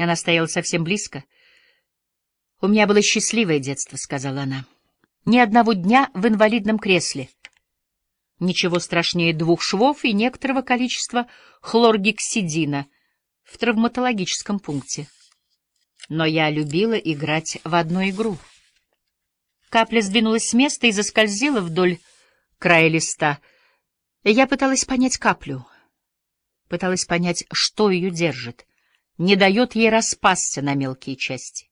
Она стояла совсем близко. «У меня было счастливое детство», — сказала она. «Ни одного дня в инвалидном кресле. Ничего страшнее двух швов и некоторого количества хлоргексидина в травматологическом пункте. Но я любила играть в одну игру». Капля сдвинулась с места и заскользила вдоль края листа. Я пыталась понять каплю, пыталась понять, что ее держит не дает ей распасться на мелкие части.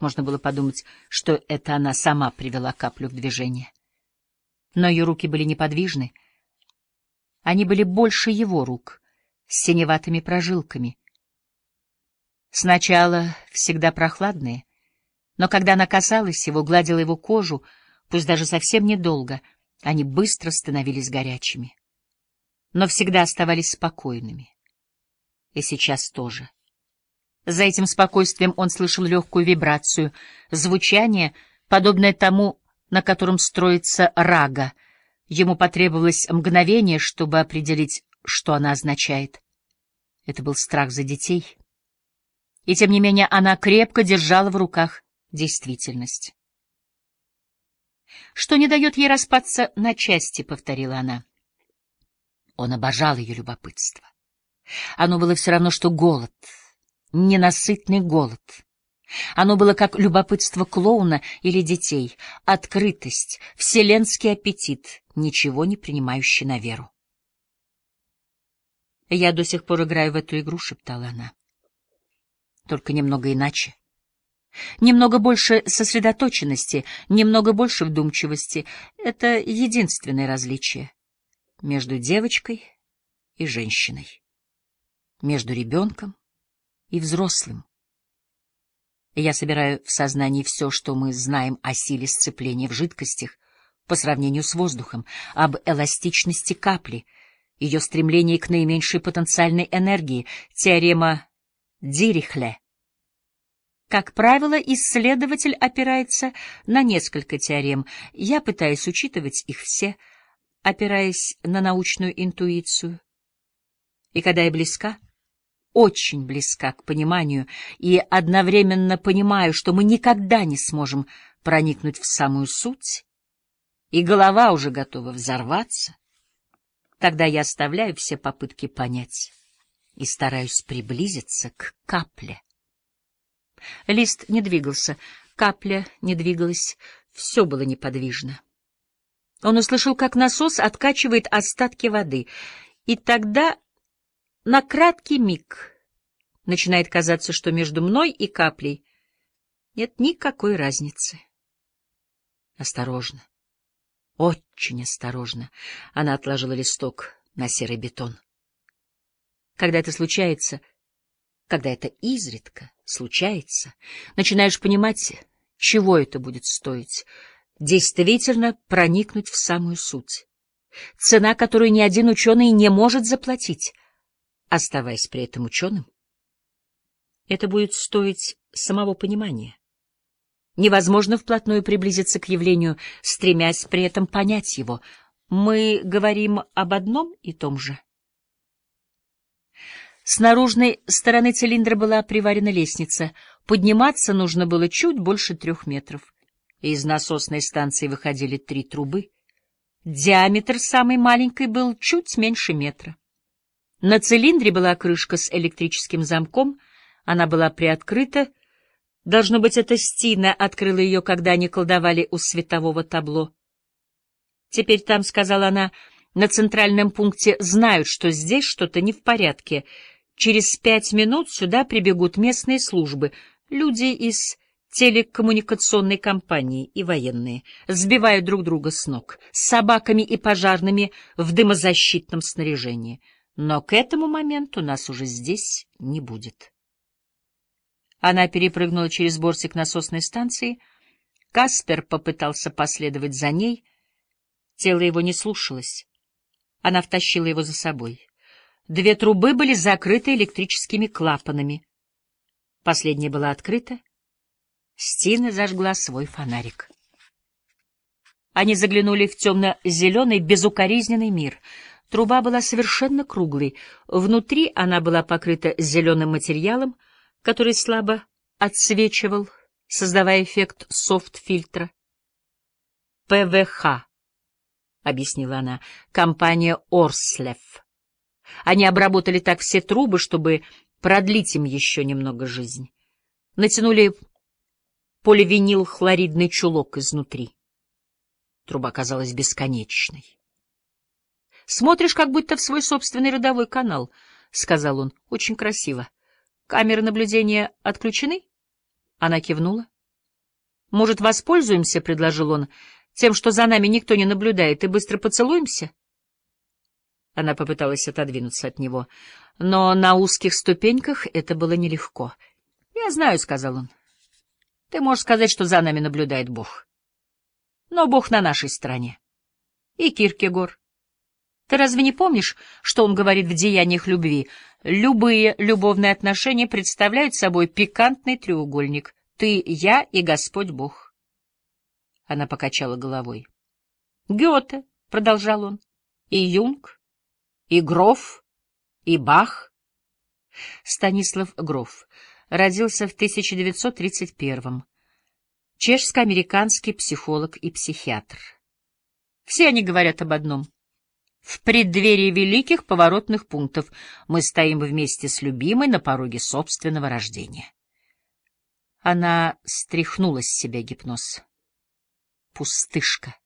Можно было подумать, что это она сама привела каплю в движение. Но ее руки были неподвижны. Они были больше его рук, с синеватыми прожилками. Сначала всегда прохладные, но когда она касалась его, гладила его кожу, пусть даже совсем недолго, они быстро становились горячими, но всегда оставались спокойными и сейчас тоже. За этим спокойствием он слышал легкую вибрацию, звучание, подобное тому, на котором строится рага. Ему потребовалось мгновение, чтобы определить, что она означает. Это был страх за детей. И тем не менее она крепко держала в руках действительность. «Что не дает ей распаться на части», — повторила она. Он обожал ее любопытство. Оно было все равно, что голод, ненасытный голод. Оно было как любопытство клоуна или детей, открытость, вселенский аппетит, ничего не принимающий на веру. «Я до сих пор играю в эту игру», — шептала она. «Только немного иначе. Немного больше сосредоточенности, немного больше вдумчивости. Это единственное различие между девочкой и женщиной» между ребенком и взрослым. Я собираю в сознании все, что мы знаем о силе сцепления в жидкостях по сравнению с воздухом, об эластичности капли, ее стремлении к наименьшей потенциальной энергии, теорема Дирихле. Как правило, исследователь опирается на несколько теорем. Я пытаюсь учитывать их все, опираясь на научную интуицию. И когда я близка, очень близка к пониманию и одновременно понимаю, что мы никогда не сможем проникнуть в самую суть, и голова уже готова взорваться, тогда я оставляю все попытки понять и стараюсь приблизиться к капле. Лист не двигался, капля не двигалась, все было неподвижно. Он услышал, как насос откачивает остатки воды, и тогда на краткий миг начинает казаться, что между мной и каплей нет никакой разницы. Осторожно, очень осторожно, она отложила листок на серый бетон. Когда это случается, когда это изредка случается, начинаешь понимать, чего это будет стоить, действительно проникнуть в самую суть. Цена, которую ни один ученый не может заплатить — оставаясь при этом ученым. Это будет стоить самого понимания. Невозможно вплотную приблизиться к явлению, стремясь при этом понять его. Мы говорим об одном и том же. С наружной стороны цилиндра была приварена лестница. Подниматься нужно было чуть больше трех метров. Из насосной станции выходили три трубы. Диаметр самой маленькой был чуть меньше метра. На цилиндре была крышка с электрическим замком, она была приоткрыта. Должно быть, это Стина открыла ее, когда они колдовали у светового табло. Теперь там, — сказала она, — на центральном пункте знают, что здесь что-то не в порядке. Через пять минут сюда прибегут местные службы, люди из телекоммуникационной компании и военные, сбивают друг друга с ног, с собаками и пожарными в дымозащитном снаряжении — но к этому моменту нас уже здесь не будет. Она перепрыгнула через бортик насосной станции. Каспер попытался последовать за ней. Тело его не слушалось. Она втащила его за собой. Две трубы были закрыты электрическими клапанами. Последняя была открыта. Стина зажгла свой фонарик. Они заглянули в темно-зеленый, безукоризненный мир — Труба была совершенно круглой. Внутри она была покрыта зеленым материалом, который слабо отсвечивал, создавая эффект софт-фильтра. ПВХ, — объяснила она, — компания Орслев. Они обработали так все трубы, чтобы продлить им еще немного жизнь. Натянули поливинил хлоридный чулок изнутри. Труба казалась бесконечной. — Смотришь, как будто в свой собственный родовой канал, — сказал он. — Очень красиво. Камеры наблюдения отключены? Она кивнула. — Может, воспользуемся, — предложил он, — тем, что за нами никто не наблюдает, и быстро поцелуемся? Она попыталась отодвинуться от него, но на узких ступеньках это было нелегко. — Я знаю, — сказал он. — Ты можешь сказать, что за нами наблюдает Бог. Но Бог на нашей стороне. И Киркегор. Ты разве не помнишь, что он говорит в «Деяниях любви»? Любые любовные отношения представляют собой пикантный треугольник. Ты, я и Господь Бог. Она покачала головой. Гёте, — продолжал он, — и Юнг, и Гроф, и Бах. Станислав Гроф родился в 1931-м. Чешско-американский психолог и психиатр. Все они говорят об одном — в преддверии великих поворотных пунктов мы стоим вместе с любимой на пороге собственного рождения. Она стряхнула с себя гипноз. «Пустышка»,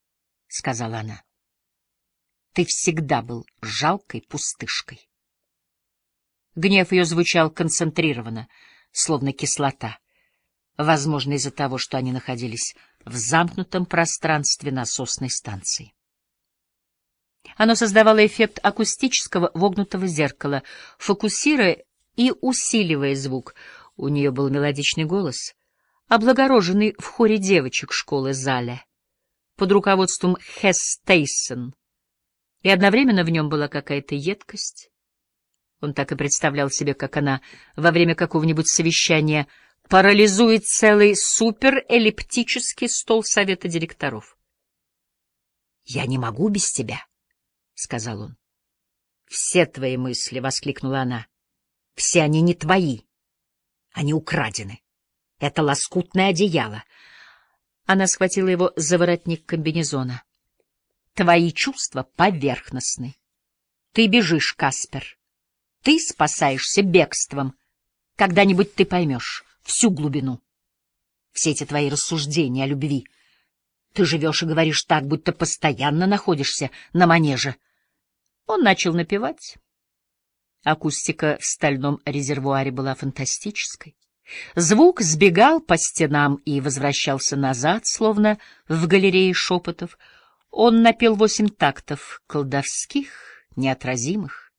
— сказала она. «Ты всегда был жалкой пустышкой». Гнев ее звучал концентрированно, словно кислота, возможно, из-за того, что они находились в замкнутом пространстве насосной станции. Оно создавало эффект акустического вогнутого зеркала, фокусируя и усиливая звук. У нее был мелодичный голос, облагороженный в хоре девочек школы Зале под руководством Хесс Тейсон, и одновременно в нем была какая-то едкость. Он так и представлял себе, как она во время какого-нибудь совещания парализует целый суперэллиптический стол совета директоров. «Я не могу без тебя», — сказал он. — Все твои мысли, — воскликнула она, — все они не твои. Они украдены. Это лоскутное одеяло. Она схватила его за воротник комбинезона. — Твои чувства поверхностны. Ты бежишь, Каспер. Ты спасаешься бегством. Когда-нибудь ты поймешь всю глубину. Все эти твои рассуждения о любви. Ты живешь и говоришь так, будто постоянно находишься на манеже. Он начал напевать. Акустика в стальном резервуаре была фантастической. Звук сбегал по стенам и возвращался назад, словно в галерее шепотов. Он напел восемь тактов, колдовских, неотразимых,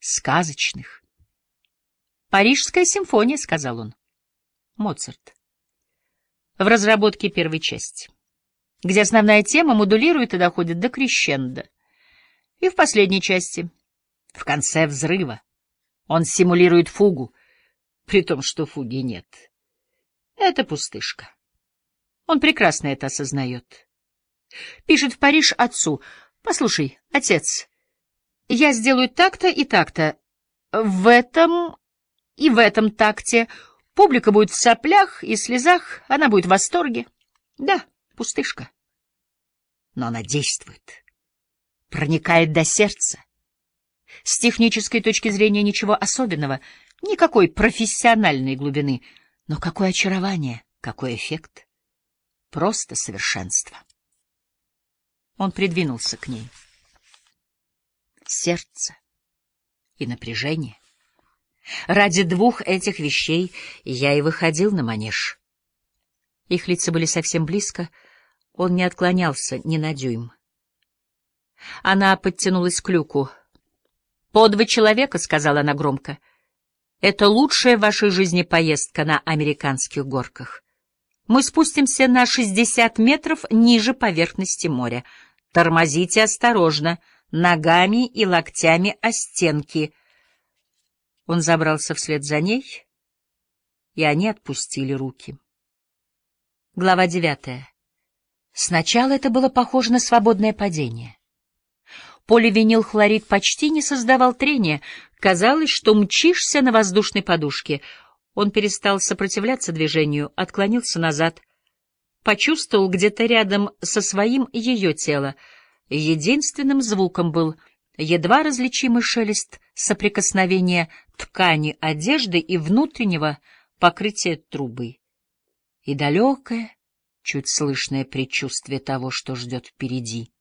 сказочных. «Парижская симфония», — сказал он. Моцарт. В разработке первой части, где основная тема модулирует и доходит до крещендо. И в последней части, в конце взрыва, он симулирует фугу, при том, что фуги нет. Это пустышка. Он прекрасно это осознает. Пишет в Париж отцу. «Послушай, отец, я сделаю так-то и так-то. В этом и в этом такте. Публика будет в соплях и слезах, она будет в восторге. Да, пустышка. Но она действует проникает до сердца. С технической точки зрения ничего особенного, никакой профессиональной глубины, но какое очарование, какой эффект. Просто совершенство. Он придвинулся к ней. Сердце и напряжение. Ради двух этих вещей я и выходил на манеж. Их лица были совсем близко, он не отклонялся ни на дюйм. Она подтянулась к люку. «По два человека», — сказала она громко. «Это лучшая в вашей жизни поездка на американских горках. Мы спустимся на шестьдесят метров ниже поверхности моря. Тормозите осторожно, ногами и локтями о стенки». Он забрался вслед за ней, и они отпустили руки. Глава девятая. Сначала это было похоже на свободное падение. Поливинилхлорид почти не создавал трения. Казалось, что мчишься на воздушной подушке. Он перестал сопротивляться движению, отклонился назад, почувствовал где-то рядом со своим ее тело. Единственным звуком был едва различимый шелест соприкосновения ткани одежды и внутреннего покрытия трубы. И далекое, чуть слышное предчувствие того, что ждет впереди.